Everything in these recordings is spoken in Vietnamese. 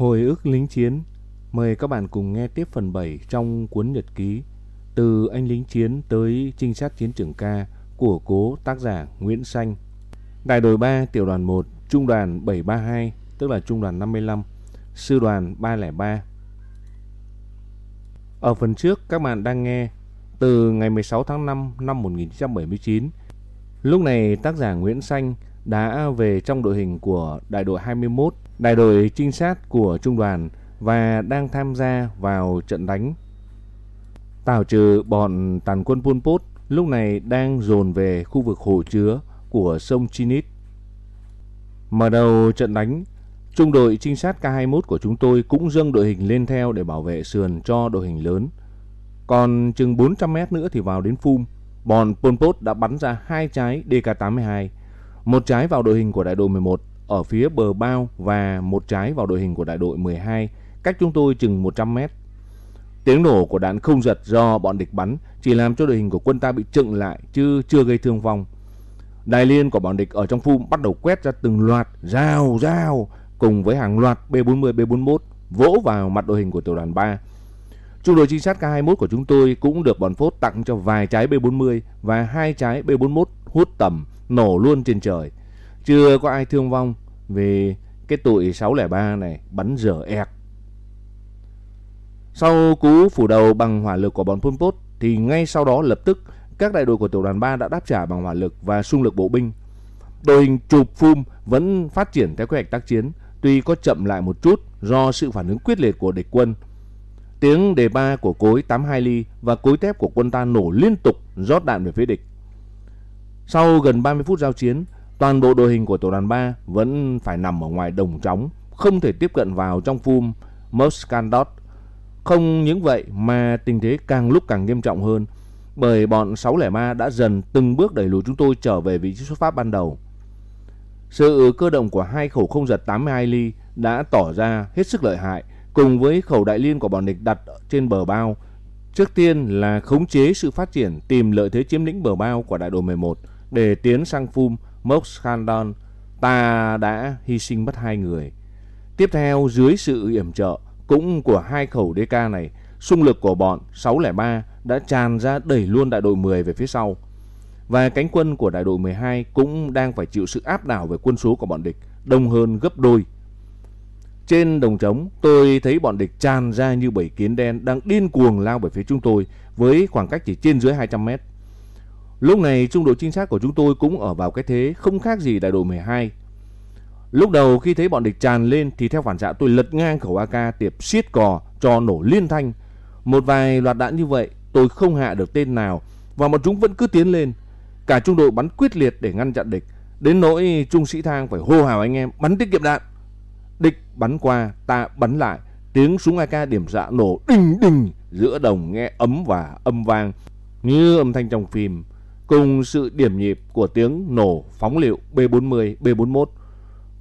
Hồi ức lính chiến. Mời các bạn cùng nghe tiếp phần 7 trong cuốn nhật ký Từ anh lính chiến tới trinh sát chiến trường ca của cố tác giả Nguyễn Xanh. Đại đội 3 tiểu đoàn 1 trung đoàn 732 tức là trung đoàn 55 sư đoàn 303 Ở phần trước các bạn đang nghe từ ngày 16 tháng 5 năm 1979 Lúc này tác giả Nguyễn Xanh đã về trong đội hình của đại đội 21, đại đội trinh sát của trung đoàn và đang tham gia vào trận đánh. Tào trừ bọn tàn quân Pol Pot lúc này đang dồn về khu vực hồ chứa của sông Chinit. Mở đầu trận đánh, trung đội trinh sát K21 của chúng tôi cũng dâng đội hình lên theo để bảo vệ sườn cho đội hình lớn. Còn chừng 400 mét nữa thì vào đến Phum, bọn Pol Pot đã bắn ra hai trái DK-82 một trái vào đội hình của đại đội 11 ở phía bờ bao và một trái vào đội hình của đại đội 12 cách chúng tôi chừng 100 mét. Tiếng nổ của đạn không giật do bọn địch bắn, chỉ làm cho đội hình của quân ta bị chựng lại, chứ chưa gây thương vong. Đài liên của bọn địch ở trong phum bắt đầu quét ra từng loạt, rào rào, cùng với hàng loạt B40 B41 vỗ vào mặt đội hình của tiểu đoàn 3. Trung đội trinh sát K21 của chúng tôi cũng được bọn phốt tặng cho vài trái B40 và hai trái B41 hút tầm, nổ luôn trên trời. Chưa có ai thương vong vì cái tụi 603 này bắn dở ẹc. Sau cú phủ đầu bằng hỏa lực của bọn Pol Pot thì ngay sau đó lập tức các đại đội của tiểu đoàn 3 đã đáp trả bằng hỏa lực và xung lực bộ binh. Đội hình chụp phum vẫn phát triển theo kế hoạch tác chiến, tuy có chậm lại một chút do sự phản ứng quyết liệt của địch quân. Tiếng đề ba của cối 82 ly và cối thép của quân ta nổ liên tục rót đạn về phía địch. Sau gần 30 phút giao chiến, toàn bộ đội hình của tổ đoàn 3 vẫn phải nằm ở ngoài đồng trống, không thể tiếp cận vào trong phum Moskandot. Không những vậy mà tình thế càng lúc càng nghiêm trọng hơn, bởi bọn 603 đã dần từng bước đẩy lùi chúng tôi trở về vị trí xuất phát ban đầu. Sự cơ động của hai khẩu không giật 82 ly đã tỏ ra hết sức lợi hại, cùng với khẩu đại liên của bọn địch đặt trên bờ bao. Trước tiên là khống chế sự phát triển tìm lợi thế chiếm lĩnh bờ bao của đại đội 11 để tiến sang Phum Moskhandon, ta đã hy sinh mất hai người. Tiếp theo, dưới sự yểm trợ cũng của hai khẩu DK này, xung lực của bọn 603 đã tràn ra đẩy luôn đại đội 10 về phía sau. Và cánh quân của đại đội 12 cũng đang phải chịu sự áp đảo về quân số của bọn địch, đông hơn gấp đôi. Trên đồng trống, tôi thấy bọn địch tràn ra như bầy kiến đen đang điên cuồng lao về phía chúng tôi với khoảng cách chỉ trên dưới 200 mét. Lúc này trung đội trinh sát của chúng tôi cũng ở vào cái thế không khác gì đại đội 12. Lúc đầu khi thấy bọn địch tràn lên thì theo phản xạ tôi lật ngang khẩu AK tiệp xiết cò cho nổ liên thanh. Một vài loạt đạn như vậy tôi không hạ được tên nào và bọn chúng vẫn cứ tiến lên. Cả trung đội bắn quyết liệt để ngăn chặn địch. Đến nỗi trung sĩ thang phải hô hào anh em, bắn tiết kiệm đạn. Địch bắn qua, ta bắn lại. Tiếng súng AK điểm xạ nổ đinh đinh giữa đồng nghe ấm và âm vang, như âm thanh trong phim cùng sự điểm nhịp của tiếng nổ phóng liệu B40, B41,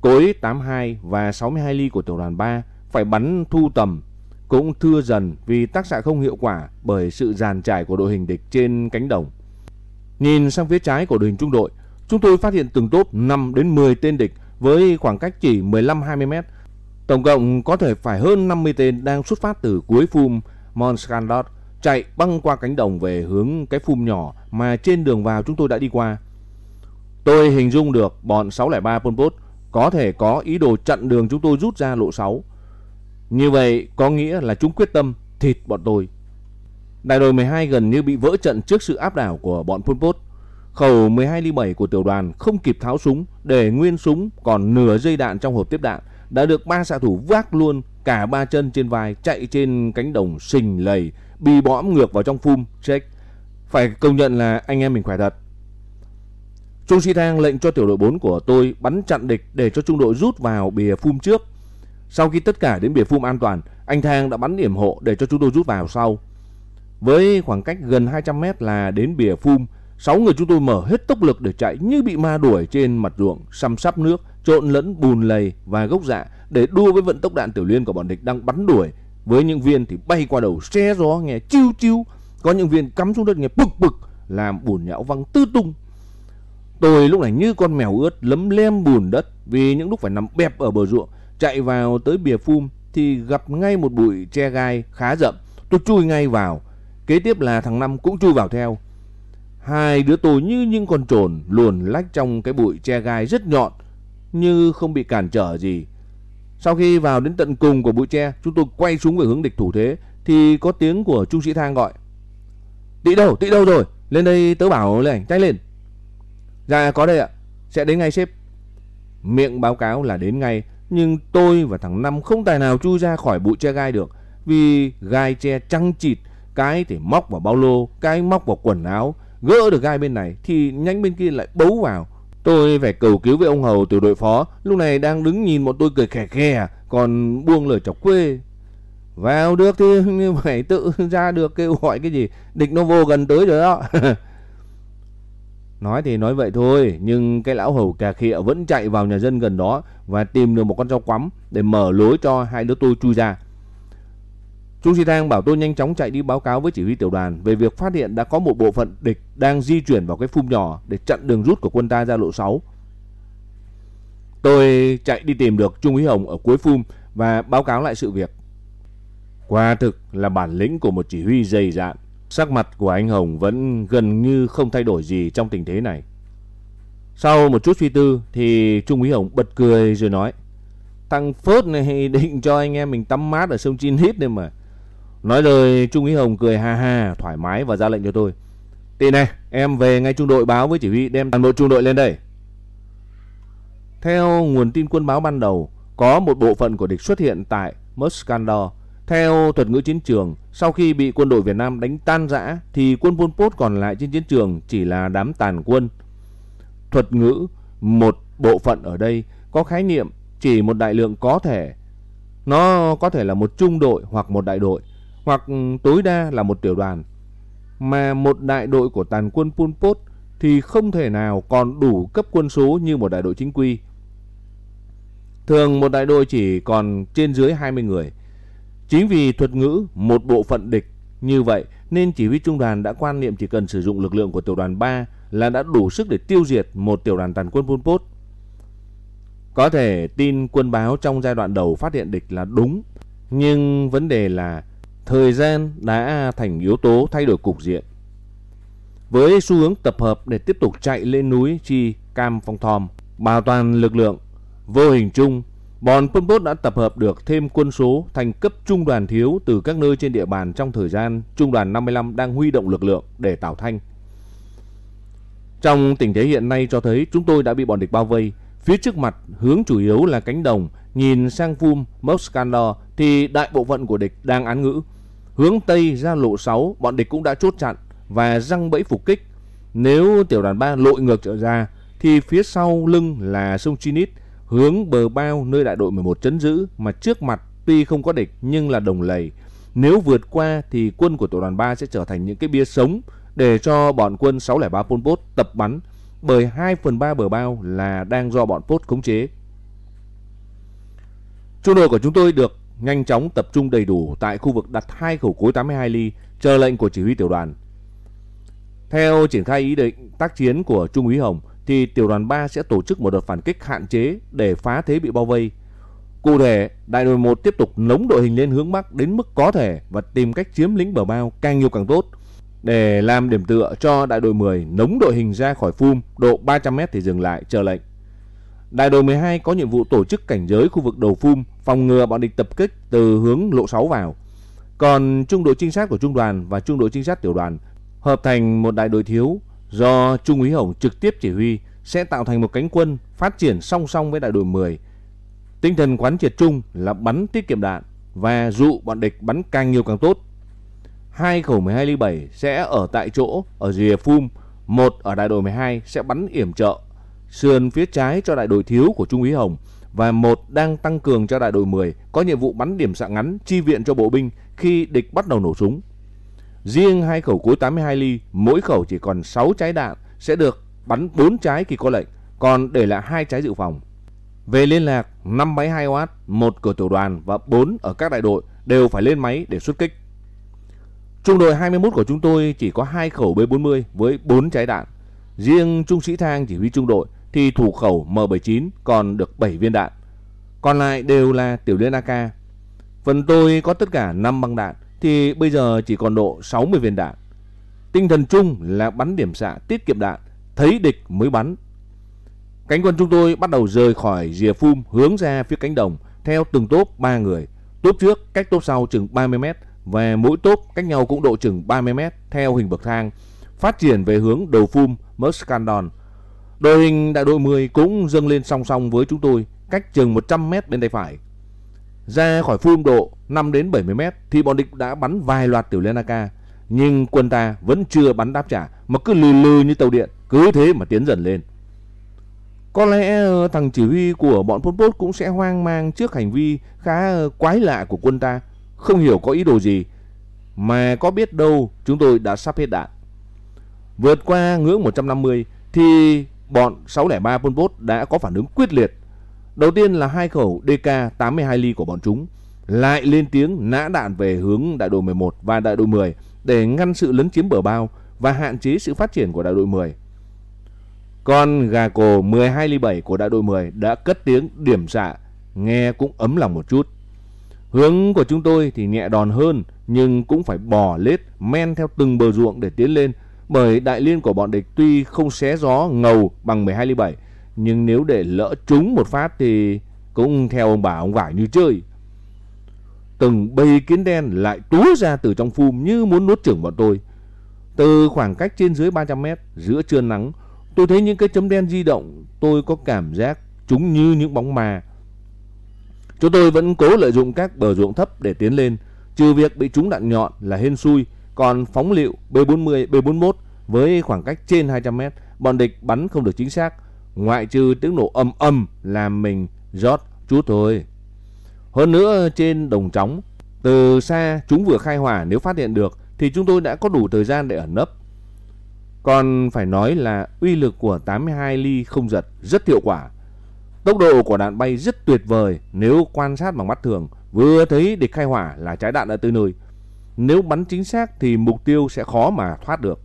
cối 82 và 62 ly của tiểu đoàn 3 phải bắn thu tầm cũng thưa dần vì tác xạ không hiệu quả bởi sự dàn trải của đội hình địch trên cánh đồng. Nhìn sang phía trái của đội hình trung đội, chúng tôi phát hiện từng tốp 5 đến 10 tên địch với khoảng cách chỉ 15-20 mét. Tổng cộng có thể phải hơn 50 tên đang xuất phát từ cuối phum Monskandot chạy băng qua cánh đồng về hướng cái phum nhỏ mà trên đường vào chúng tôi đã đi qua. Tôi hình dung được bọn 603 Pol Pot có thể có ý đồ chặn đường chúng tôi rút ra lộ 6. Như vậy có nghĩa là chúng quyết tâm thịt bọn tôi. Đại đội 12 gần như bị vỡ trận trước sự áp đảo của bọn Pol Pot. Khẩu 12 ly 7 của tiểu đoàn không kịp tháo súng, để nguyên súng còn nửa dây đạn trong hộp tiếp đạn, đã được ba xạ thủ vác luôn cả ba chân trên vai chạy trên cánh đồng sình lầy bị bõm ngược vào trong phum check phải công nhận là anh em mình khỏe thật. Trung sĩ Thang lệnh cho tiểu đội 4 của tôi bắn chặn địch để cho trung đội rút vào bìa phum trước. Sau khi tất cả đến bìa phum an toàn, anh Thang đã bắn điểm hộ để cho chúng tôi rút vào sau. Với khoảng cách gần 200 mét là đến bìa phum, 6 người chúng tôi mở hết tốc lực để chạy như bị ma đuổi trên mặt ruộng, xăm sắp nước, trộn lẫn bùn lầy và gốc dạ để đua với vận tốc đạn tiểu liên của bọn địch đang bắn đuổi. Với những viên thì bay qua đầu xe gió, nghe chiêu chiêu có những viên cắm xuống đất, nghe bực bực, làm bùn nhão văng tư tung. Tôi lúc này như con mèo ướt, lấm lem bùn đất, vì những lúc phải nằm bẹp ở bờ ruộng, chạy vào tới bìa phum thì gặp ngay một bụi tre gai khá rậm. Tôi chui ngay vào. Kế tiếp là thằng Năm cũng chui vào theo. Hai đứa tôi như những con trồn luồn lách trong cái bụi tre gai rất nhọn, như không bị cản trở gì. Sau khi vào đến tận cùng của bụi tre, chúng tôi quay xuống về hướng địch thủ thế thì có tiếng của trung sĩ Thang gọi. Tị đâu, tị đâu rồi? Lên đây tớ bảo lên, nhanh lên. Dạ có đây ạ, sẽ đến ngay sếp. Miệng báo cáo là đến ngay, nhưng tôi và thằng Năm không tài nào chui ra khỏi bụi tre gai được vì gai tre trăng chịt, cái thì móc vào bao lô, cái móc vào quần áo, gỡ được gai bên này thì nhánh bên kia lại bấu vào. Tôi phải cầu cứu với ông Hầu tiểu đội phó, lúc này đang đứng nhìn bọn tôi cười khè khè, còn buông lời chọc quê. Vào được thì phải tự ra được kêu gọi cái gì, địch nó vô gần tới rồi đó. Nói thì nói vậy thôi, nhưng cái lão hầu cà khịa vẫn chạy vào nhà dân gần đó và tìm được một con dao quắm để mở lối cho hai đứa tôi chui ra. Trung Sĩ Thang bảo tôi nhanh chóng chạy đi báo cáo với chỉ huy tiểu đoàn về việc phát hiện đã có một bộ phận địch đang di chuyển vào cái phum nhỏ để chặn đường rút của quân ta ra lộ 6. Tôi chạy đi tìm được Trung úy Hồng ở cuối phum và báo cáo lại sự việc. Quả thực là bản lĩnh của một chỉ huy dày dạn. Sắc mặt của anh Hồng vẫn gần như không thay đổi gì trong tình thế này. Sau một chút suy tư thì Trung úy Hồng bật cười rồi nói, Thằng Phớt này định cho anh em mình tắm mát ở sông Chin Hít đây mà. Nói lời Trung úy Hồng cười ha ha thoải mái và ra lệnh cho tôi. Tị này, em về ngay trung đội báo với chỉ huy đem toàn bộ trung đội lên đây. Theo nguồn tin quân báo ban đầu, có một bộ phận của địch xuất hiện tại Muscandor. Theo thuật ngữ chiến trường, sau khi bị quân đội Việt Nam đánh tan rã thì quân Pol Pot còn lại trên chiến trường chỉ là đám tàn quân. Thuật ngữ một bộ phận ở đây có khái niệm chỉ một đại lượng có thể. Nó có thể là một trung đội hoặc một đại đội hoặc tối đa là một tiểu đoàn. Mà một đại đội của tàn quân Pol Pot thì không thể nào còn đủ cấp quân số như một đại đội chính quy. Thường một đại đội chỉ còn trên dưới 20 người. Chính vì thuật ngữ một bộ phận địch như vậy nên chỉ huy trung đoàn đã quan niệm chỉ cần sử dụng lực lượng của tiểu đoàn 3 là đã đủ sức để tiêu diệt một tiểu đoàn tàn quân Pol Pot. Có thể tin quân báo trong giai đoạn đầu phát hiện địch là đúng, nhưng vấn đề là thời gian đã thành yếu tố thay đổi cục diện. Với xu hướng tập hợp để tiếp tục chạy lên núi Chi Cam Phong Thom, bảo toàn lực lượng, vô hình chung, bọn Pol Pot đã tập hợp được thêm quân số thành cấp trung đoàn thiếu từ các nơi trên địa bàn trong thời gian trung đoàn 55 đang huy động lực lượng để tạo thanh. Trong tình thế hiện nay cho thấy chúng tôi đã bị bọn địch bao vây, phía trước mặt hướng chủ yếu là cánh đồng, nhìn sang Phum, Moskandor thì đại bộ phận của địch đang án ngữ. Hướng Tây ra lộ 6, bọn địch cũng đã chốt chặn và răng bẫy phục kích. Nếu tiểu đoàn 3 lội ngược trở ra, thì phía sau lưng là sông Chinit, hướng bờ bao nơi đại đội 11 chấn giữ, mà trước mặt tuy không có địch nhưng là đồng lầy. Nếu vượt qua thì quân của tiểu đoàn 3 sẽ trở thành những cái bia sống để cho bọn quân 603 Pol Pot tập bắn, bởi 2 phần 3 bờ bao là đang do bọn Pot khống chế. Trung đội của chúng tôi được nhanh chóng tập trung đầy đủ tại khu vực đặt hai khẩu cối 82 ly, chờ lệnh của chỉ huy tiểu đoàn. Theo triển khai ý định tác chiến của Trung úy Hồng thì tiểu đoàn 3 sẽ tổ chức một đợt phản kích hạn chế để phá thế bị bao vây. Cụ thể, đại đội 1 tiếp tục nống đội hình lên hướng bắc đến mức có thể và tìm cách chiếm lĩnh bờ bao càng nhiều càng tốt. Để làm điểm tựa cho đại đội 10 nống đội hình ra khỏi phum độ 300m thì dừng lại chờ lệnh. Đại đội 12 có nhiệm vụ tổ chức cảnh giới khu vực đầu phum, phòng ngừa bọn địch tập kích từ hướng lộ 6 vào. Còn trung đội trinh sát của trung đoàn và trung đội trinh sát tiểu đoàn hợp thành một đại đội thiếu do Trung úy Hồng trực tiếp chỉ huy sẽ tạo thành một cánh quân phát triển song song với đại đội 10. Tinh thần quán triệt chung là bắn tiết kiệm đạn và dụ bọn địch bắn càng nhiều càng tốt. Hai khẩu 12 ly 7 sẽ ở tại chỗ ở rìa phum, một ở đại đội 12 sẽ bắn yểm trợ sườn phía trái cho đại đội thiếu của Trung úy Hồng và một đang tăng cường cho đại đội 10 có nhiệm vụ bắn điểm xạ ngắn chi viện cho bộ binh khi địch bắt đầu nổ súng. Riêng hai khẩu cối 82 ly, mỗi khẩu chỉ còn 6 trái đạn sẽ được bắn 4 trái khi có lệnh, còn để lại hai trái dự phòng. Về liên lạc, 5 máy 2W, một cửa tiểu đoàn và 4 ở các đại đội đều phải lên máy để xuất kích. Trung đội 21 của chúng tôi chỉ có hai khẩu B40 với 4 trái đạn. Riêng Trung sĩ Thang chỉ huy trung đội thì thủ khẩu M79 còn được 7 viên đạn. Còn lại đều là tiểu liên AK. Phần tôi có tất cả 5 băng đạn thì bây giờ chỉ còn độ 60 viên đạn. Tinh thần chung là bắn điểm xạ tiết kiệm đạn, thấy địch mới bắn. Cánh quân chúng tôi bắt đầu rời khỏi rìa phum hướng ra phía cánh đồng theo từng tốp 3 người. Tốp trước cách tốp sau chừng 30 mét và mỗi tốp cách nhau cũng độ chừng 30 mét theo hình bậc thang, phát triển về hướng đầu phum Muscandon Đội hình đại đội 10 cũng dâng lên song song với chúng tôi, cách chừng 100 mét bên tay phải. Ra khỏi phum độ 5 đến 70 mét thì bọn địch đã bắn vài loạt tiểu liên AK, nhưng quân ta vẫn chưa bắn đáp trả mà cứ lừ lừ như tàu điện, cứ thế mà tiến dần lên. Có lẽ ờ, thằng chỉ huy của bọn Pol Pot cũng sẽ hoang mang trước hành vi khá ờ, quái lạ của quân ta, không hiểu có ý đồ gì, mà có biết đâu chúng tôi đã sắp hết đạn. Vượt qua ngưỡng 150 thì bọn 603 Pol Pot đã có phản ứng quyết liệt. Đầu tiên là hai khẩu DK 82 ly của bọn chúng lại lên tiếng nã đạn về hướng đại đội 11 và đại đội 10 để ngăn sự lấn chiếm bờ bao và hạn chế sự phát triển của đại đội 10. Còn gà cổ 12 ly 7 của đại đội 10 đã cất tiếng điểm xạ, nghe cũng ấm lòng một chút. Hướng của chúng tôi thì nhẹ đòn hơn nhưng cũng phải bò lết men theo từng bờ ruộng để tiến lên bởi đại liên của bọn địch tuy không xé gió ngầu bằng 12 ly 7 nhưng nếu để lỡ trúng một phát thì cũng theo ông bà ông vải như chơi. Từng bầy kiến đen lại túa ra từ trong phum như muốn nuốt chửng bọn tôi. Từ khoảng cách trên dưới 300 mét giữa trưa nắng Tôi thấy những cái chấm đen di động, tôi có cảm giác chúng như những bóng ma. Chúng tôi vẫn cố lợi dụng các bờ ruộng thấp để tiến lên, trừ việc bị trúng đạn nhọn là hên xui, còn phóng lựu B40, B41 với khoảng cách trên 200m bọn địch bắn không được chính xác, ngoại trừ tiếng nổ ầm ầm làm mình rót chút thôi. Hơn nữa trên đồng trống, từ xa chúng vừa khai hỏa nếu phát hiện được thì chúng tôi đã có đủ thời gian để ẩn nấp. Còn phải nói là uy lực của 82 ly không giật rất hiệu quả. Tốc độ của đạn bay rất tuyệt vời nếu quan sát bằng mắt thường, vừa thấy địch khai hỏa là trái đạn đã tới nơi. Nếu bắn chính xác thì mục tiêu sẽ khó mà thoát được.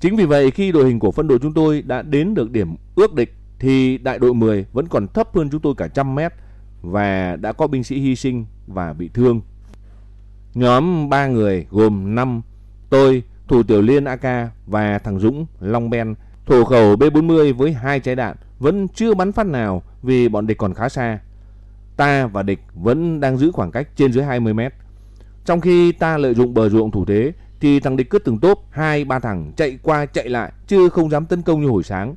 Chính vì vậy khi đội hình của phân đội chúng tôi đã đến được điểm ước địch thì đại đội 10 vẫn còn thấp hơn chúng tôi cả trăm mét và đã có binh sĩ hy sinh và bị thương. Nhóm 3 người gồm 5 tôi, thủ tiểu liên AK và thằng Dũng Long Ben thủ khẩu B40 với hai trái đạn vẫn chưa bắn phát nào vì bọn địch còn khá xa. Ta và địch vẫn đang giữ khoảng cách trên dưới 20 mét. Trong khi ta lợi dụng bờ ruộng thủ thế thì thằng địch cứ từng tốp hai ba thằng chạy qua chạy lại chứ không dám tấn công như hồi sáng.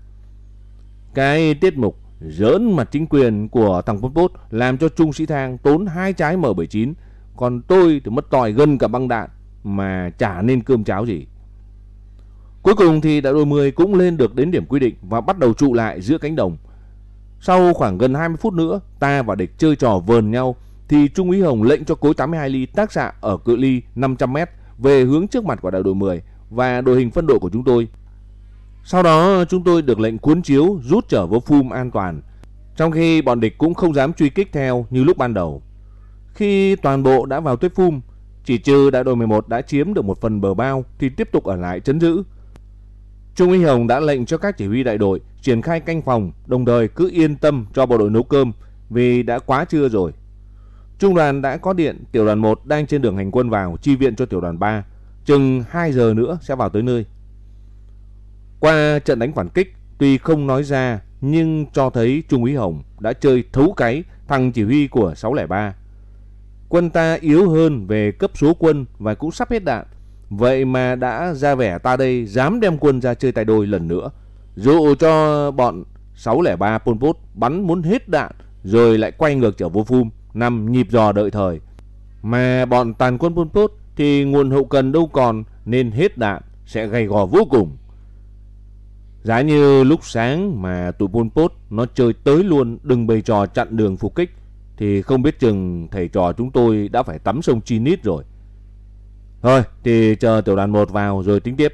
Cái tiết mục giỡn mặt chính quyền của thằng Pol Pot làm cho Trung Sĩ Thang tốn hai trái M79 còn tôi thì mất tỏi gần cả băng đạn mà chả nên cơm cháo gì. Cuối cùng thì đại đội 10 cũng lên được đến điểm quy định và bắt đầu trụ lại giữa cánh đồng. Sau khoảng gần 20 phút nữa, ta và địch chơi trò vờn nhau thì Trung úy Hồng lệnh cho cối 82 ly tác xạ ở cự ly 500m về hướng trước mặt của đại đội 10 và đội hình phân đội của chúng tôi. Sau đó chúng tôi được lệnh cuốn chiếu rút trở vô phum an toàn, trong khi bọn địch cũng không dám truy kích theo như lúc ban đầu. Khi toàn bộ đã vào tuyết phum chỉ trừ đại đội 11 đã chiếm được một phần bờ bao thì tiếp tục ở lại chấn giữ. Trung úy Hồng đã lệnh cho các chỉ huy đại đội triển khai canh phòng, đồng thời cứ yên tâm cho bộ đội nấu cơm vì đã quá trưa rồi. Trung đoàn đã có điện, tiểu đoàn 1 đang trên đường hành quân vào chi viện cho tiểu đoàn 3, chừng 2 giờ nữa sẽ vào tới nơi. Qua trận đánh phản kích, tuy không nói ra nhưng cho thấy Trung úy Hồng đã chơi thấu cái thằng chỉ huy của 603 Quân ta yếu hơn về cấp số quân và cũng sắp hết đạn. Vậy mà đã ra vẻ ta đây dám đem quân ra chơi tay đôi lần nữa. Dụ cho bọn 603 Pol Pot bắn muốn hết đạn rồi lại quay ngược trở vô phum nằm nhịp dò đợi thời. Mà bọn tàn quân Pol Pot thì nguồn hậu cần đâu còn nên hết đạn sẽ gay gò vô cùng. Giá như lúc sáng mà tụi Pol Pot nó chơi tới luôn đừng bày trò chặn đường phục kích thì không biết chừng thầy trò chúng tôi đã phải tắm sông Chi Nít rồi. Thôi thì chờ tiểu đoàn 1 vào rồi tính tiếp.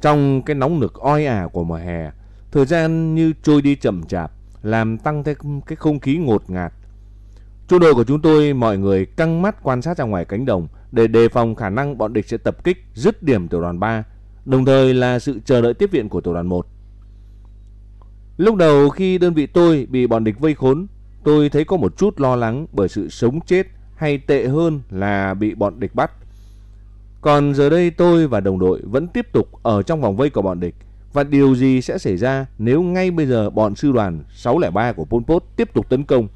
Trong cái nóng nực oi ả của mùa hè, thời gian như trôi đi chậm chạp, làm tăng thêm cái không khí ngột ngạt. Trung đội của chúng tôi mọi người căng mắt quan sát ra ngoài cánh đồng để đề phòng khả năng bọn địch sẽ tập kích dứt điểm tiểu đoàn 3, đồng thời là sự chờ đợi tiếp viện của tiểu đoàn 1. Lúc đầu khi đơn vị tôi bị bọn địch vây khốn, tôi thấy có một chút lo lắng bởi sự sống chết hay tệ hơn là bị bọn địch bắt. Còn giờ đây tôi và đồng đội vẫn tiếp tục ở trong vòng vây của bọn địch. Và điều gì sẽ xảy ra nếu ngay bây giờ bọn sư đoàn 603 của Pol Pot tiếp tục tấn công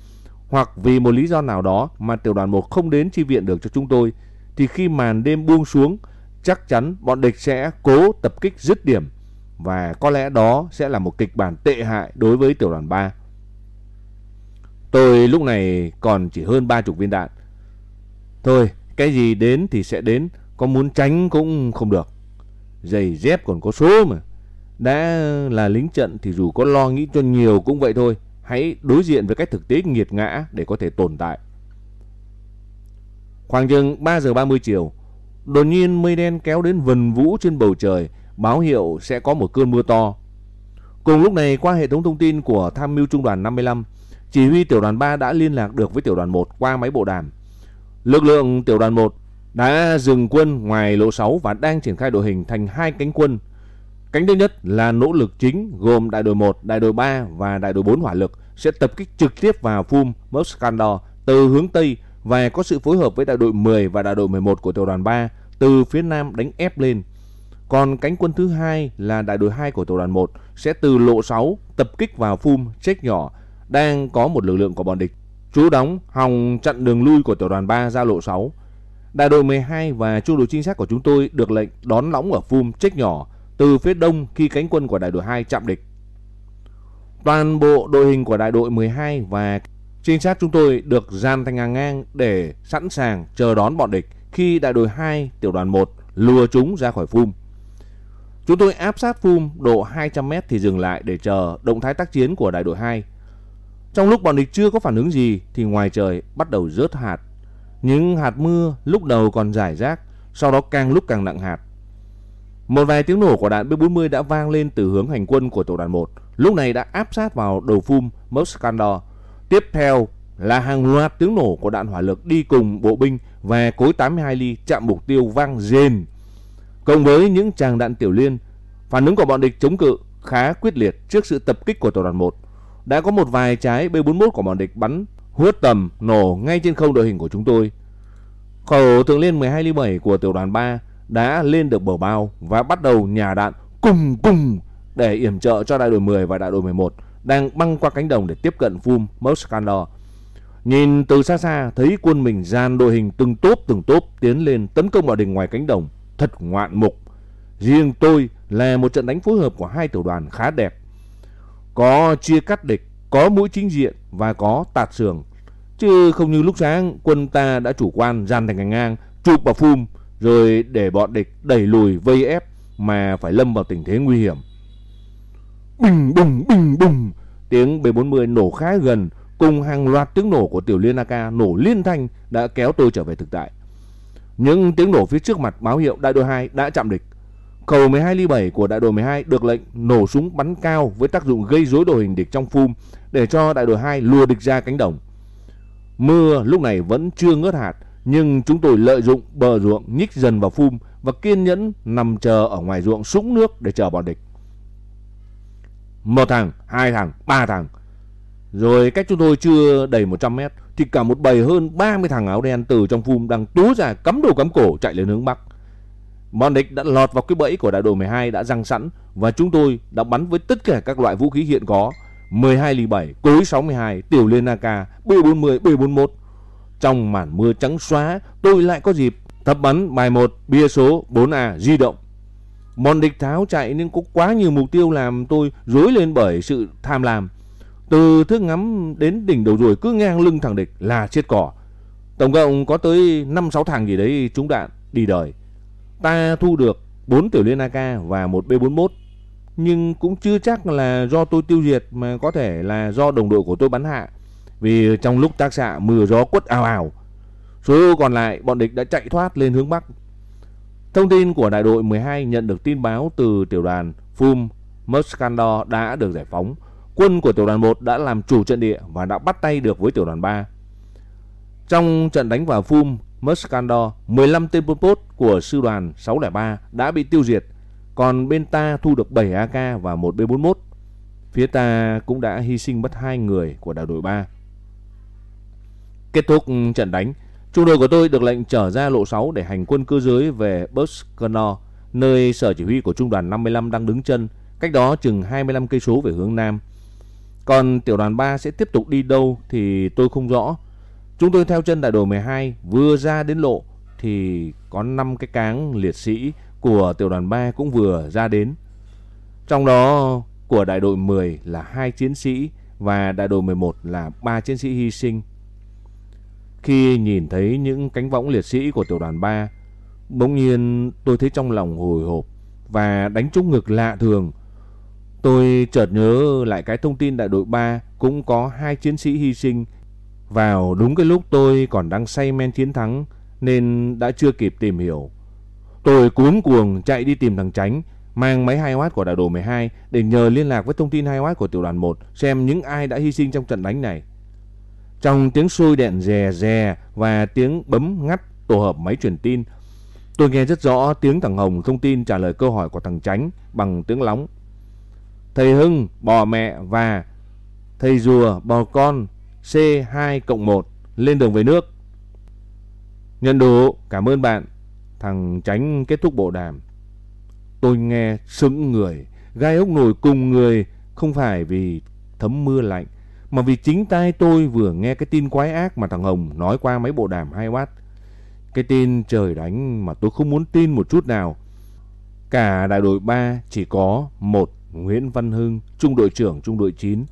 hoặc vì một lý do nào đó mà tiểu đoàn 1 không đến chi viện được cho chúng tôi thì khi màn đêm buông xuống chắc chắn bọn địch sẽ cố tập kích dứt điểm và có lẽ đó sẽ là một kịch bản tệ hại đối với tiểu đoàn 3. Tôi lúc này còn chỉ hơn ba chục viên đạn. Thôi, cái gì đến thì sẽ đến, có muốn tránh cũng không được. Giày dép còn có số mà. Đã là lính trận thì dù có lo nghĩ cho nhiều cũng vậy thôi. Hãy đối diện với cách thực tế nghiệt ngã để có thể tồn tại. Khoảng chừng 3 giờ 30 chiều, đột nhiên mây đen kéo đến vần vũ trên bầu trời, báo hiệu sẽ có một cơn mưa to. Cùng lúc này qua hệ thống thông tin của tham mưu trung đoàn 55, chỉ huy tiểu đoàn 3 đã liên lạc được với tiểu đoàn 1 qua máy bộ đàm. Lực lượng tiểu đoàn 1 đã dừng quân ngoài lộ 6 và đang triển khai đội hình thành hai cánh quân. Cánh thứ nhất là nỗ lực chính gồm đại đội 1, đại đội 3 và đại đội 4 hỏa lực sẽ tập kích trực tiếp vào Phum, Moskandor từ hướng Tây và có sự phối hợp với đại đội 10 và đại đội 11 của tiểu đoàn 3 từ phía Nam đánh ép lên. Còn cánh quân thứ hai là đại đội 2 của tiểu đoàn 1 sẽ từ lộ 6 tập kích vào Phum, Trách nhỏ đang có một lực lượng của bọn địch Chú đóng hòng chặn đường lui của tiểu đoàn 3 ra lộ 6. Đại đội 12 và trung đội trinh sát của chúng tôi được lệnh đón lõng ở Phum Trách nhỏ từ phía đông khi cánh quân của đại đội 2 chạm địch. Toàn bộ đội hình của đại đội 12 và trinh sát chúng tôi được dàn thành hàng ngang để sẵn sàng chờ đón bọn địch khi đại đội 2 tiểu đoàn 1 lùa chúng ra khỏi Phum. Chúng tôi áp sát Phum độ 200m thì dừng lại để chờ động thái tác chiến của đại đội 2. Trong lúc bọn địch chưa có phản ứng gì thì ngoài trời bắt đầu rớt hạt. Những hạt mưa lúc đầu còn rải rác, sau đó càng lúc càng nặng hạt. Một vài tiếng nổ của đạn B-40 đã vang lên từ hướng hành quân của tổ đoàn 1, lúc này đã áp sát vào đầu phum Moskandor. Tiếp theo là hàng loạt tiếng nổ của đạn hỏa lực đi cùng bộ binh và cối 82 ly chạm mục tiêu vang rền. Cộng với những tràng đạn tiểu liên, phản ứng của bọn địch chống cự khá quyết liệt trước sự tập kích của tổ đoàn 1 đã có một vài trái B41 của bọn địch bắn huốt tầm nổ ngay trên không đội hình của chúng tôi. Khẩu thượng liên 12 ly 7 của tiểu đoàn 3 đã lên được bờ bao và bắt đầu nhả đạn cùng cùng để yểm trợ cho đại đội 10 và đại đội 11 đang băng qua cánh đồng để tiếp cận Fum Moskandor. Nhìn từ xa xa thấy quân mình dàn đội hình từng tốp từng tốp tiến lên tấn công vào đỉnh ngoài cánh đồng, thật ngoạn mục. Riêng tôi là một trận đánh phối hợp của hai tiểu đoàn khá đẹp có chia cắt địch, có mũi chính diện và có tạt sườn. Chứ không như lúc sáng quân ta đã chủ quan gian thành hàng ngang, chụp vào Fum rồi để bọn địch đẩy lùi vây ép mà phải lâm vào tình thế nguy hiểm. Bình bùng bình bùng, tiếng B40 nổ khá gần cùng hàng loạt tiếng nổ của tiểu liên AK nổ liên thanh đã kéo tôi trở về thực tại. Những tiếng nổ phía trước mặt báo hiệu đại đội 2 đã chạm địch. Khẩu 12 ly 7 của đại đội 12 được lệnh nổ súng bắn cao với tác dụng gây rối đội hình địch trong phum để cho đại đội 2 lùa địch ra cánh đồng. Mưa lúc này vẫn chưa ngớt hạt nhưng chúng tôi lợi dụng bờ ruộng nhích dần vào phum và kiên nhẫn nằm chờ ở ngoài ruộng sũng nước để chờ bọn địch. Một thằng, hai thằng, ba thằng. Rồi cách chúng tôi chưa đầy 100 mét thì cả một bầy hơn 30 thằng áo đen từ trong phum đang túa ra cắm đầu cắm cổ chạy lên hướng bắc. Bọn địch đã lọt vào cái bẫy của đại đội 12 đã răng sẵn và chúng tôi đã bắn với tất cả các loại vũ khí hiện có 12 ly 7, cối 62, tiểu liên AK, B40, B41. Trong màn mưa trắng xóa, tôi lại có dịp thập bắn bài 1 bia số 4A di động. Bọn địch tháo chạy nên có quá nhiều mục tiêu làm tôi rối lên bởi sự tham lam. Từ thước ngắm đến đỉnh đầu ruồi cứ ngang lưng thằng địch là chết cỏ. Tổng cộng có tới 5-6 thằng gì đấy trúng đạn đi đời ta thu được 4 tiểu liên AK và một B41 nhưng cũng chưa chắc là do tôi tiêu diệt mà có thể là do đồng đội của tôi bắn hạ vì trong lúc tác xạ mưa gió quất ào ào số còn lại bọn địch đã chạy thoát lên hướng bắc thông tin của đại đội 12 nhận được tin báo từ tiểu đoàn Fum Muskandor đã được giải phóng quân của tiểu đoàn 1 đã làm chủ trận địa và đã bắt tay được với tiểu đoàn 3 trong trận đánh vào Fum Muskandor, 15 tên Pol Pot của sư đoàn 603 đã bị tiêu diệt, còn bên ta thu được 7 AK và 1 B41. Phía ta cũng đã hy sinh mất hai người của đại đội 3. Kết thúc trận đánh, trung đội của tôi được lệnh trở ra lộ 6 để hành quân cơ giới về Buskernor, nơi sở chỉ huy của trung đoàn 55 đang đứng chân, cách đó chừng 25 cây số về hướng nam. Còn tiểu đoàn 3 sẽ tiếp tục đi đâu thì tôi không rõ. Chúng tôi theo chân đại đội 12 vừa ra đến lộ thì có 5 cái cáng liệt sĩ của tiểu đoàn 3 cũng vừa ra đến. Trong đó của đại đội 10 là hai chiến sĩ và đại đội 11 là ba chiến sĩ hy sinh. Khi nhìn thấy những cánh võng liệt sĩ của tiểu đoàn 3, bỗng nhiên tôi thấy trong lòng hồi hộp và đánh trúng ngực lạ thường. Tôi chợt nhớ lại cái thông tin đại đội 3 cũng có hai chiến sĩ hy sinh vào đúng cái lúc tôi còn đang say men chiến thắng nên đã chưa kịp tìm hiểu. Tôi cuống cuồng chạy đi tìm thằng Tránh, mang máy 2W của đại đội 12 để nhờ liên lạc với thông tin 2W của tiểu đoàn 1 xem những ai đã hy sinh trong trận đánh này. Trong tiếng xui đèn rè rè và tiếng bấm ngắt tổ hợp máy truyền tin, tôi nghe rất rõ tiếng thằng Hồng thông tin trả lời câu hỏi của thằng Tránh bằng tiếng lóng. Thầy Hưng, bò mẹ và thầy rùa, bò con C2 cộng 1 lên đường về nước. Nhận đủ, cảm ơn bạn. Thằng Tránh kết thúc bộ đàm. Tôi nghe sững người, gai ốc nổi cùng người, không phải vì thấm mưa lạnh, mà vì chính tai tôi vừa nghe cái tin quái ác mà thằng Hồng nói qua mấy bộ đàm hai watt. Cái tin trời đánh mà tôi không muốn tin một chút nào. Cả đại đội 3 chỉ có một Nguyễn Văn Hưng, trung đội trưởng trung đội 9.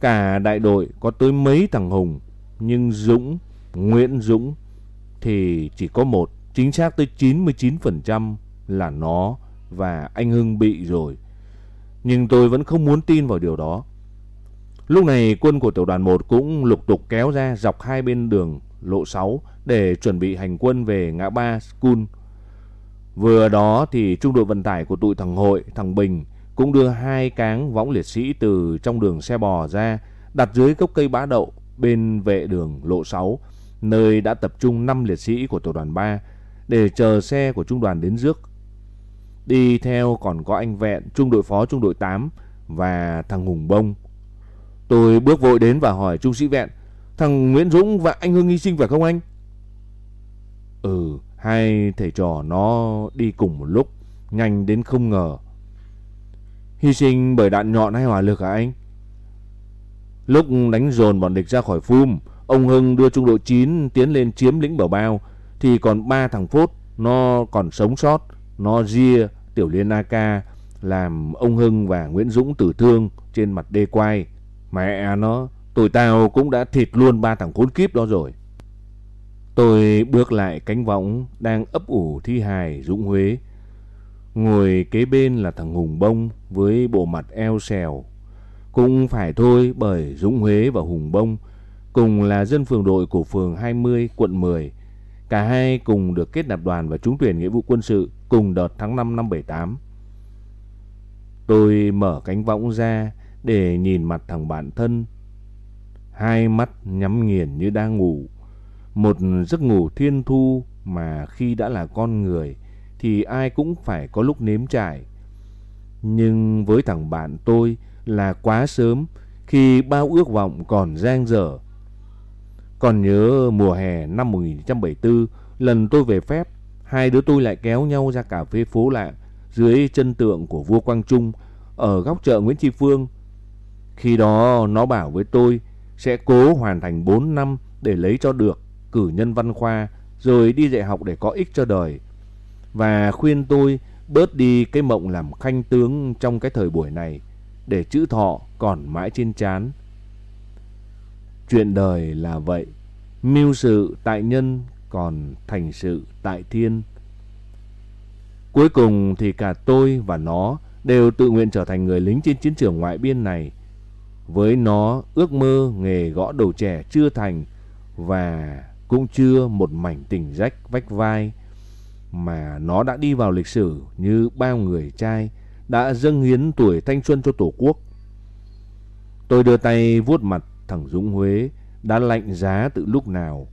Cả đại đội có tới mấy thằng Hùng, nhưng Dũng, Nguyễn Dũng thì chỉ có một, chính xác tới 99% là nó và anh Hưng bị rồi. Nhưng tôi vẫn không muốn tin vào điều đó. Lúc này quân của tiểu đoàn 1 cũng lục tục kéo ra dọc hai bên đường lộ 6 để chuẩn bị hành quân về ngã ba Skun. Vừa đó thì trung đội vận tải của tụi thằng Hội, thằng Bình cũng đưa hai cáng võng liệt sĩ từ trong đường xe bò ra đặt dưới gốc cây bá đậu bên vệ đường lộ 6 nơi đã tập trung 5 liệt sĩ của tiểu đoàn 3 để chờ xe của trung đoàn đến rước. Đi theo còn có anh Vẹn, trung đội phó trung đội 8 và thằng Hùng Bông. Tôi bước vội đến và hỏi trung sĩ Vẹn, thằng Nguyễn Dũng và anh Hưng hy sinh phải không anh? Ừ, hai thầy trò nó đi cùng một lúc, nhanh đến không ngờ. Hy sinh bởi đạn nhọn hay hỏa lực hả anh? Lúc đánh dồn bọn địch ra khỏi phum, ông Hưng đưa trung đội 9 tiến lên chiếm lĩnh bờ bao, thì còn ba thằng Phốt nó còn sống sót, nó ria tiểu liên AK làm ông Hưng và Nguyễn Dũng tử thương trên mặt đê quai. Mẹ nó, tụi tao cũng đã thịt luôn ba thằng khốn kiếp đó rồi. Tôi bước lại cánh võng đang ấp ủ thi hài Dũng Huế. Ngồi kế bên là thằng Hùng Bông với bộ mặt eo xèo. Cũng phải thôi bởi Dũng Huế và Hùng Bông cùng là dân phường đội của phường 20 quận 10. Cả hai cùng được kết nạp đoàn và trúng tuyển nghĩa vụ quân sự cùng đợt tháng 5 năm 78. Tôi mở cánh võng ra để nhìn mặt thằng bạn thân. Hai mắt nhắm nghiền như đang ngủ. Một giấc ngủ thiên thu mà khi đã là con người thì ai cũng phải có lúc nếm trải. Nhưng với thằng bạn tôi là quá sớm khi bao ước vọng còn giang dở. Còn nhớ mùa hè năm 1974, lần tôi về phép, hai đứa tôi lại kéo nhau ra cà phê phố lạ dưới chân tượng của vua Quang Trung ở góc chợ Nguyễn Tri Phương. Khi đó nó bảo với tôi sẽ cố hoàn thành 4 năm để lấy cho được cử nhân văn khoa rồi đi dạy học để có ích cho đời. Và khuyên tôi bớt đi cái mộng làm khanh tướng trong cái thời buổi này để chữ thọ còn mãi trên chán. Chuyện đời là vậy, mưu sự tại nhân còn thành sự tại thiên. Cuối cùng thì cả tôi và nó đều tự nguyện trở thành người lính trên chiến trường ngoại biên này. Với nó, ước mơ nghề gõ đầu trẻ chưa thành và cũng chưa một mảnh tình rách vách vai mà nó đã đi vào lịch sử như bao người trai đã dâng hiến tuổi thanh xuân cho Tổ quốc. Tôi đưa tay vuốt mặt thằng Dũng Huế đã lạnh giá từ lúc nào.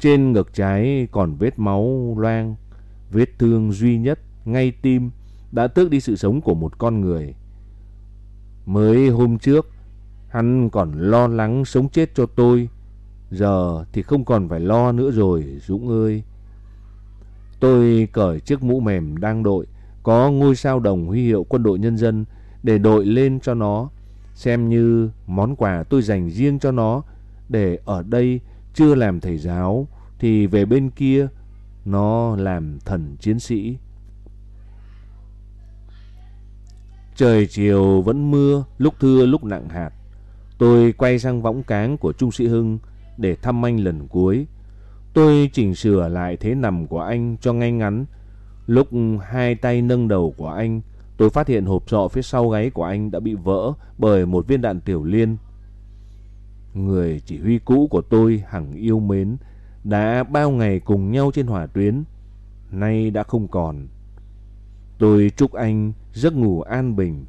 Trên ngực trái còn vết máu loang, vết thương duy nhất ngay tim đã tước đi sự sống của một con người. Mới hôm trước, hắn còn lo lắng sống chết cho tôi, Giờ thì không còn phải lo nữa rồi Dũng ơi. Tôi cởi chiếc mũ mềm đang đội có ngôi sao đồng huy hiệu quân đội nhân dân để đội lên cho nó xem như món quà tôi dành riêng cho nó để ở đây chưa làm thầy giáo thì về bên kia nó làm thần chiến sĩ. Trời chiều vẫn mưa, lúc thưa lúc nặng hạt. Tôi quay sang võng cáng của Trung sĩ Hưng để thăm anh lần cuối. Tôi chỉnh sửa lại thế nằm của anh cho ngay ngắn. Lúc hai tay nâng đầu của anh, tôi phát hiện hộp sọ phía sau gáy của anh đã bị vỡ bởi một viên đạn tiểu liên. Người chỉ huy cũ của tôi hằng yêu mến đã bao ngày cùng nhau trên hỏa tuyến, nay đã không còn. Tôi chúc anh giấc ngủ an bình.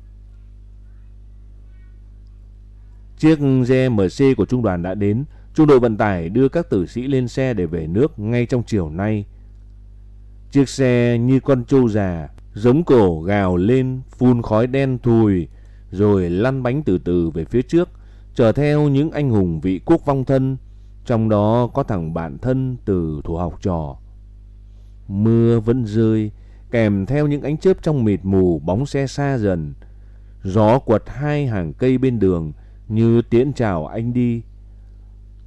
Chiếc GMC của trung đoàn đã đến, trung đội vận tải đưa các tử sĩ lên xe để về nước ngay trong chiều nay. Chiếc xe như con trâu già, giống cổ gào lên, phun khói đen thùi, rồi lăn bánh từ từ về phía trước, chở theo những anh hùng vị quốc vong thân, trong đó có thằng bạn thân từ thủ học trò. Mưa vẫn rơi, kèm theo những ánh chớp trong mịt mù bóng xe xa dần. Gió quật hai hàng cây bên đường như tiễn chào anh đi.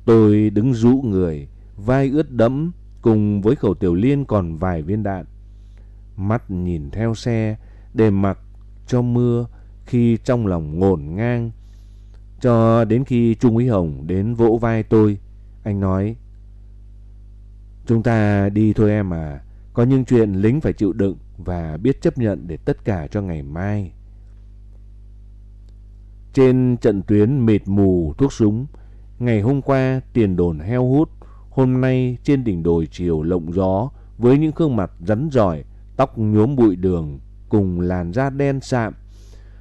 Tôi đứng rũ người, vai ướt đẫm cùng với khẩu tiểu liên còn vài viên đạn. Mắt nhìn theo xe để mặc cho mưa khi trong lòng ngổn ngang. Cho đến khi Trung úy Hồng đến vỗ vai tôi, anh nói Chúng ta đi thôi em à, có những chuyện lính phải chịu đựng và biết chấp nhận để tất cả cho ngày mai. Trên trận tuyến mệt mù thuốc súng, ngày hôm qua tiền đồn heo hút, hôm nay trên đỉnh đồi chiều lộng gió với những gương mặt rắn giỏi, tóc nhuốm bụi đường cùng làn da đen sạm.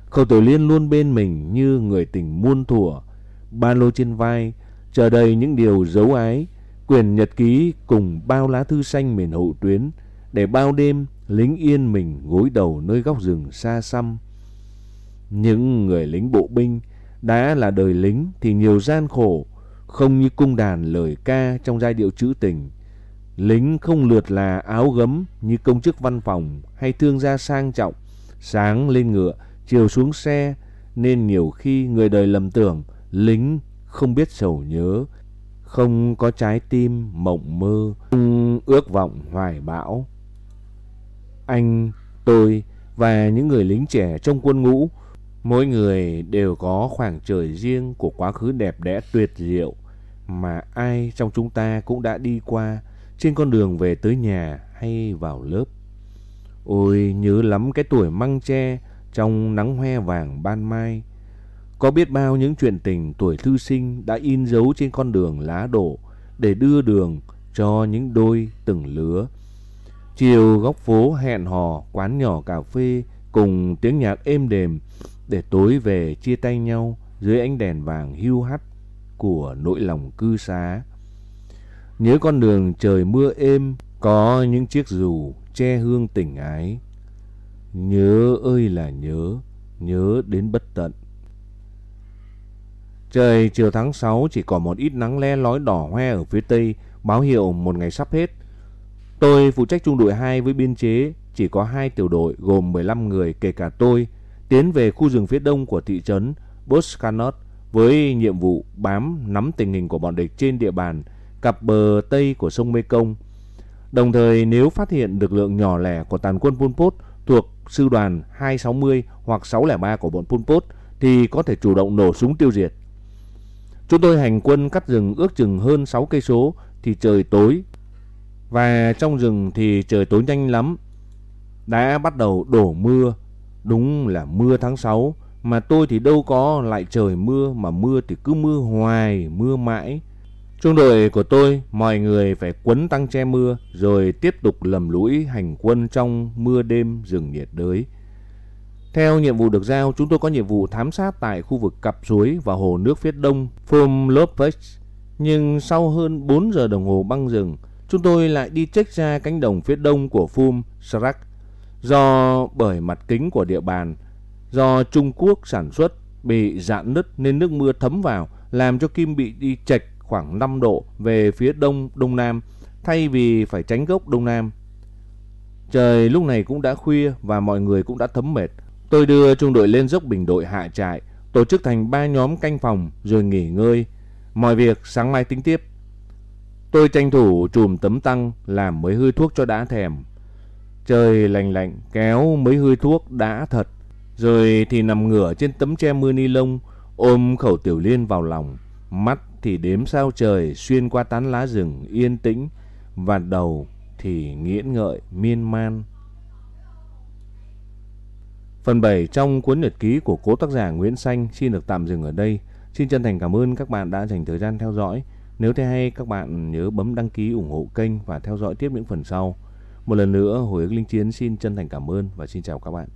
Khẩu tử liên luôn bên mình như người tình muôn thuở, ba lô trên vai, chờ đầy những điều dấu ái, quyền nhật ký cùng bao lá thư xanh miền hậu tuyến để bao đêm lính yên mình gối đầu nơi góc rừng xa xăm. Những người lính bộ binh đã là đời lính thì nhiều gian khổ, không như cung đàn lời ca trong giai điệu trữ tình. Lính không lượt là áo gấm như công chức văn phòng hay thương gia sang trọng, sáng lên ngựa, chiều xuống xe, nên nhiều khi người đời lầm tưởng lính không biết sầu nhớ, không có trái tim mộng mơ, không ước vọng hoài bão. Anh, tôi và những người lính trẻ trong quân ngũ, mỗi người đều có khoảng trời riêng của quá khứ đẹp đẽ tuyệt diệu mà ai trong chúng ta cũng đã đi qua trên con đường về tới nhà hay vào lớp. Ôi nhớ lắm cái tuổi măng tre trong nắng hoe vàng ban mai, có biết bao những chuyện tình tuổi thư sinh đã in dấu trên con đường lá đổ để đưa đường cho những đôi từng lứa. Chiều góc phố hẹn hò quán nhỏ cà phê cùng tiếng nhạc êm đềm để tối về chia tay nhau dưới ánh đèn vàng hưu hắt của nỗi lòng cư xá. Nhớ con đường trời mưa êm có những chiếc dù che hương tình ái. Nhớ ơi là nhớ, nhớ đến bất tận. Trời chiều tháng 6 chỉ còn một ít nắng le lói đỏ hoe ở phía tây, báo hiệu một ngày sắp hết. Tôi phụ trách trung đội 2 với biên chế, chỉ có hai tiểu đội gồm 15 người kể cả tôi, tiến về khu rừng phía đông của thị trấn Boscanot với nhiệm vụ bám nắm tình hình của bọn địch trên địa bàn cặp bờ tây của sông Mekong. Đồng thời, nếu phát hiện lực lượng nhỏ lẻ của tàn quân Pol Pot thuộc sư đoàn 260 hoặc 603 của bọn Pol Pot thì có thể chủ động nổ súng tiêu diệt. Chúng tôi hành quân cắt rừng ước chừng hơn 6 cây số thì trời tối. Và trong rừng thì trời tối nhanh lắm. Đã bắt đầu đổ mưa. Đúng là mưa tháng 6 mà tôi thì đâu có lại trời mưa mà mưa thì cứ mưa hoài, mưa mãi. Trung đội của tôi, mọi người phải quấn tăng che mưa rồi tiếp tục lầm lũi hành quân trong mưa đêm rừng nhiệt đới. Theo nhiệm vụ được giao, chúng tôi có nhiệm vụ thám sát tại khu vực cặp suối và hồ nước phía đông Phom Lopez. Nhưng sau hơn 4 giờ đồng hồ băng rừng, chúng tôi lại đi check ra cánh đồng phía đông của Phum Srak Do bởi mặt kính của địa bàn, do Trung Quốc sản xuất bị dạn nứt nên nước mưa thấm vào, làm cho kim bị đi chệch khoảng 5 độ về phía đông đông nam thay vì phải tránh gốc đông nam. Trời lúc này cũng đã khuya và mọi người cũng đã thấm mệt. Tôi đưa trung đội lên dốc bình đội hạ trại, tổ chức thành ba nhóm canh phòng rồi nghỉ ngơi. Mọi việc sáng mai tính tiếp. Tôi tranh thủ chùm tấm tăng làm mấy hư thuốc cho đã thèm. Trời lành lạnh, kéo mấy hơi thuốc đã thật. Rồi thì nằm ngửa trên tấm che mưa ni lông, ôm khẩu tiểu liên vào lòng. Mắt thì đếm sao trời, xuyên qua tán lá rừng, yên tĩnh và đầu thì nghiễn ngợi, miên man. Phần 7 trong cuốn nhật ký của cố tác giả Nguyễn Xanh xin được tạm dừng ở đây. Xin chân thành cảm ơn các bạn đã dành thời gian theo dõi. Nếu thấy hay, các bạn nhớ bấm đăng ký ủng hộ kênh và theo dõi tiếp những phần sau. Một lần nữa Hồi ức Linh Chiến xin chân thành cảm ơn và xin chào các bạn.